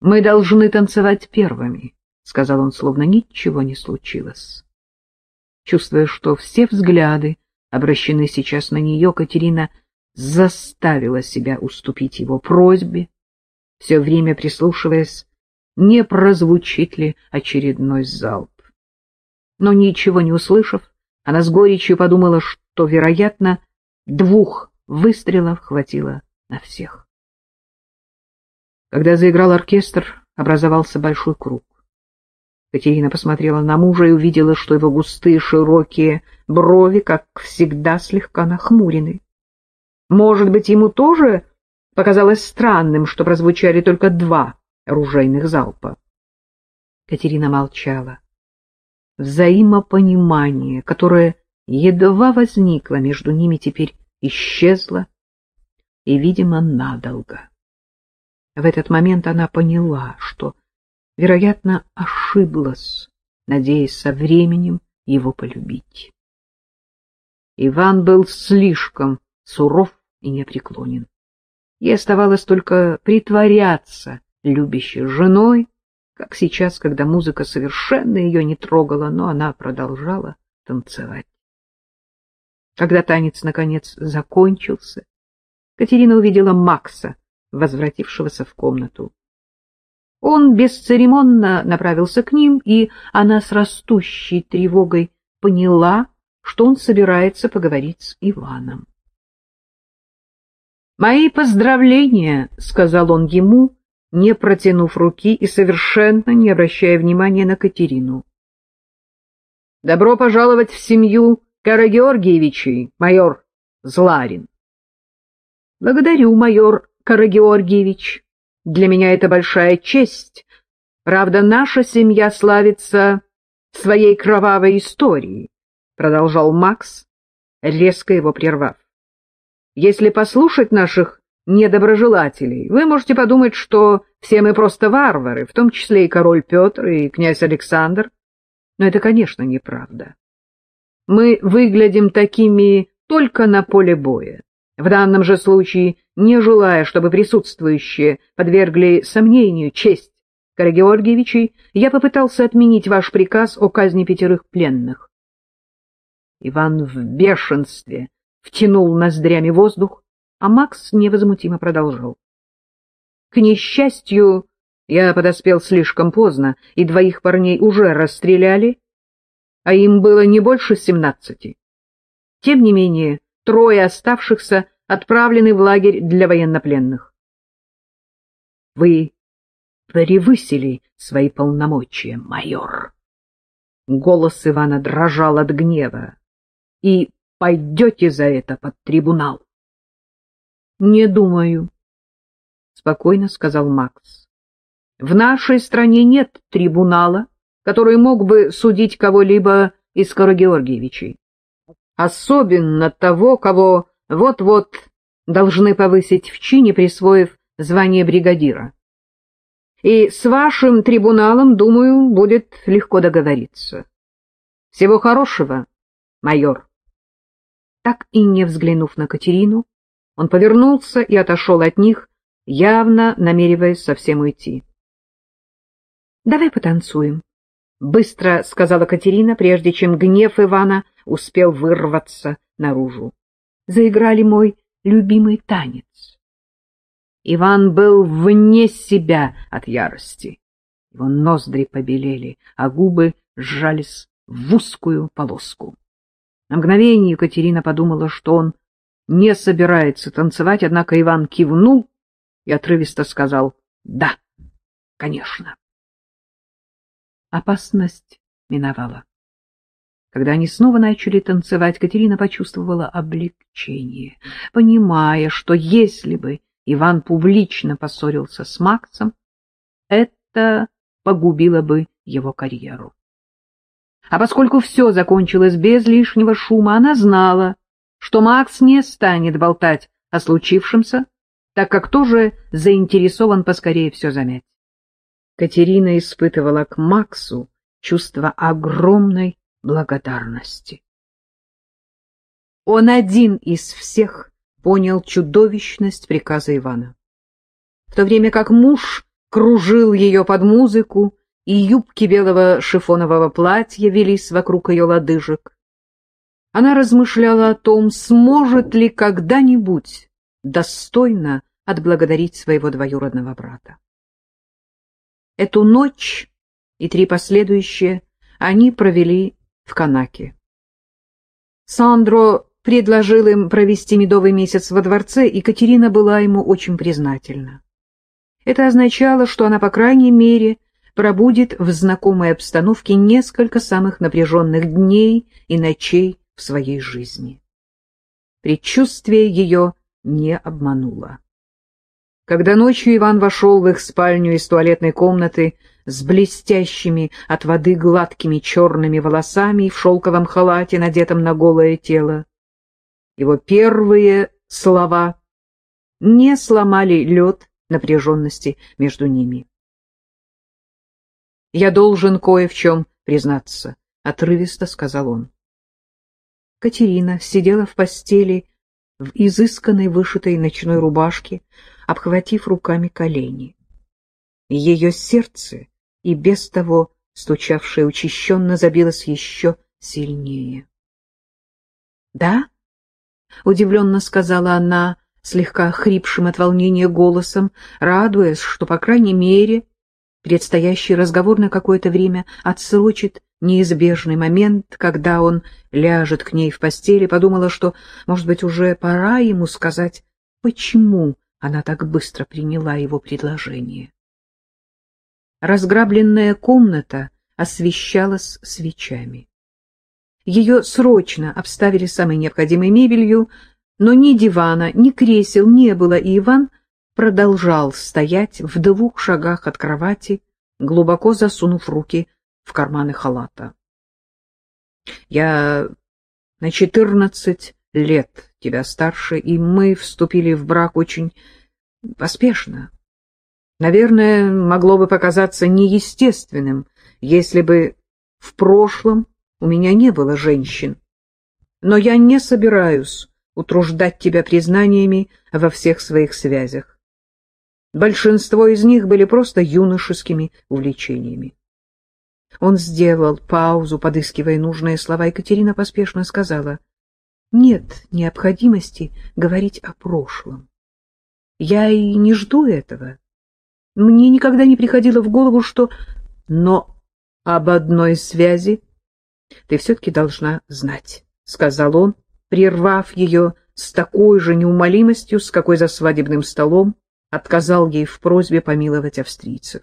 Мы должны танцевать первыми, — сказал он, словно ничего не случилось. Чувствуя, что все взгляды обращены сейчас на нее, Катерина заставила себя уступить его просьбе, все время прислушиваясь, не прозвучит ли очередной залп. Но ничего не услышав, она с горечью подумала, что, вероятно, двух выстрелов хватило на всех. Когда заиграл оркестр, образовался большой круг. Катерина посмотрела на мужа и увидела, что его густые широкие брови, как всегда, слегка нахмурены. Может быть, ему тоже показалось странным, что прозвучали только два ружейных залпа. Катерина молчала. Взаимопонимание, которое едва возникло между ними, теперь исчезло и, видимо, надолго. В этот момент она поняла, что вероятно, ошиблась, надеясь со временем его полюбить. Иван был слишком суров и непреклонен. Ей оставалось только притворяться любящей женой, как сейчас, когда музыка совершенно ее не трогала, но она продолжала танцевать. Когда танец, наконец, закончился, Катерина увидела Макса, возвратившегося в комнату. Он бесцеремонно направился к ним, и она с растущей тревогой поняла, что он собирается поговорить с Иваном. «Мои поздравления», — сказал он ему, не протянув руки и совершенно не обращая внимания на Катерину. «Добро пожаловать в семью Карагеоргиевичей, майор Зларин». «Благодарю, майор Карагеоргиевич», для меня это большая честь. Правда, наша семья славится своей кровавой историей, — продолжал Макс, резко его прервав. Если послушать наших недоброжелателей, вы можете подумать, что все мы просто варвары, в том числе и король Петр, и князь Александр. Но это, конечно, неправда. Мы выглядим такими только на поле боя. В данном же случае, не желая, чтобы присутствующие подвергли сомнению честь Карагеоргиевичей, я попытался отменить ваш приказ о казни пятерых пленных. Иван в бешенстве втянул ноздрями воздух, а Макс невозмутимо продолжал. К несчастью, я подоспел слишком поздно, и двоих парней уже расстреляли, а им было не больше семнадцати. Тем не менее, трое оставшихся отправлены в лагерь для военнопленных. Вы превысили свои полномочия, майор. Голос Ивана дрожал от гнева. И пойдете за это под трибунал. Не думаю, спокойно сказал Макс. В нашей стране нет трибунала, который мог бы судить кого-либо из Карагеоргиевичей. Особенно того, кого вот-вот должны повысить в чине, присвоив звание бригадира. И с вашим трибуналом, думаю, будет легко договориться. Всего хорошего, майор. Так и не взглянув на Катерину, он повернулся и отошел от них, явно намереваясь совсем уйти. — Давай потанцуем, — быстро сказала Катерина, прежде чем гнев Ивана успел вырваться наружу заиграли мой любимый танец. Иван был вне себя от ярости. Его ноздри побелели, а губы сжались в узкую полоску. На мгновение Екатерина подумала, что он не собирается танцевать, однако Иван кивнул и отрывисто сказал «Да, конечно». Опасность миновала. Когда они снова начали танцевать, Катерина почувствовала облегчение, понимая, что если бы Иван публично поссорился с Максом, это погубило бы его карьеру. А поскольку все закончилось без лишнего шума, она знала, что Макс не станет болтать о случившемся, так как тоже заинтересован поскорее все замять. Катерина испытывала к Максу чувство огромной благодарности. Он один из всех понял чудовищность приказа Ивана. В то время как муж кружил ее под музыку, и юбки белого шифонового платья велись вокруг ее лодыжек. Она размышляла о том, сможет ли когда-нибудь достойно отблагодарить своего двоюродного брата. Эту ночь и три последующие они провели в Канаке. Сандро предложил им провести медовый месяц во дворце, и Катерина была ему очень признательна. Это означало, что она, по крайней мере, пробудет в знакомой обстановке несколько самых напряженных дней и ночей в своей жизни. Предчувствие ее не обмануло. Когда ночью Иван вошел в их спальню из туалетной комнаты с блестящими от воды гладкими черными волосами и в шелковом халате, надетом на голое тело, его первые слова не сломали лед напряженности между ними. «Я должен кое в чем признаться», — отрывисто сказал он. Катерина сидела в постели в изысканной вышитой ночной рубашке, обхватив руками колени. Ее сердце, и без того стучавшее учащенно, забилось еще сильнее. — Да? — удивленно сказала она, слегка хрипшим от волнения голосом, радуясь, что, по крайней мере, предстоящий разговор на какое-то время отсрочит неизбежный момент, когда он ляжет к ней в постели, подумала, что, может быть, уже пора ему сказать, почему она так быстро приняла его предложение. Разграбленная комната освещалась свечами. Ее срочно обставили самой необходимой мебелью, но ни дивана, ни кресел не было, и Иван продолжал стоять в двух шагах от кровати, глубоко засунув руки в карманы халата. Я на четырнадцать лет тебя старше, и мы вступили в брак очень поспешно. Наверное, могло бы показаться неестественным, если бы в прошлом у меня не было женщин. Но я не собираюсь утруждать тебя признаниями во всех своих связях. Большинство из них были просто юношескими увлечениями. Он сделал паузу, подыскивая нужные слова. Екатерина поспешно сказала, «Нет необходимости говорить о прошлом. Я и не жду этого. Мне никогда не приходило в голову, что... Но об одной связи ты все-таки должна знать», — сказал он, прервав ее с такой же неумолимостью, с какой за свадебным столом отказал ей в просьбе помиловать австрийцев.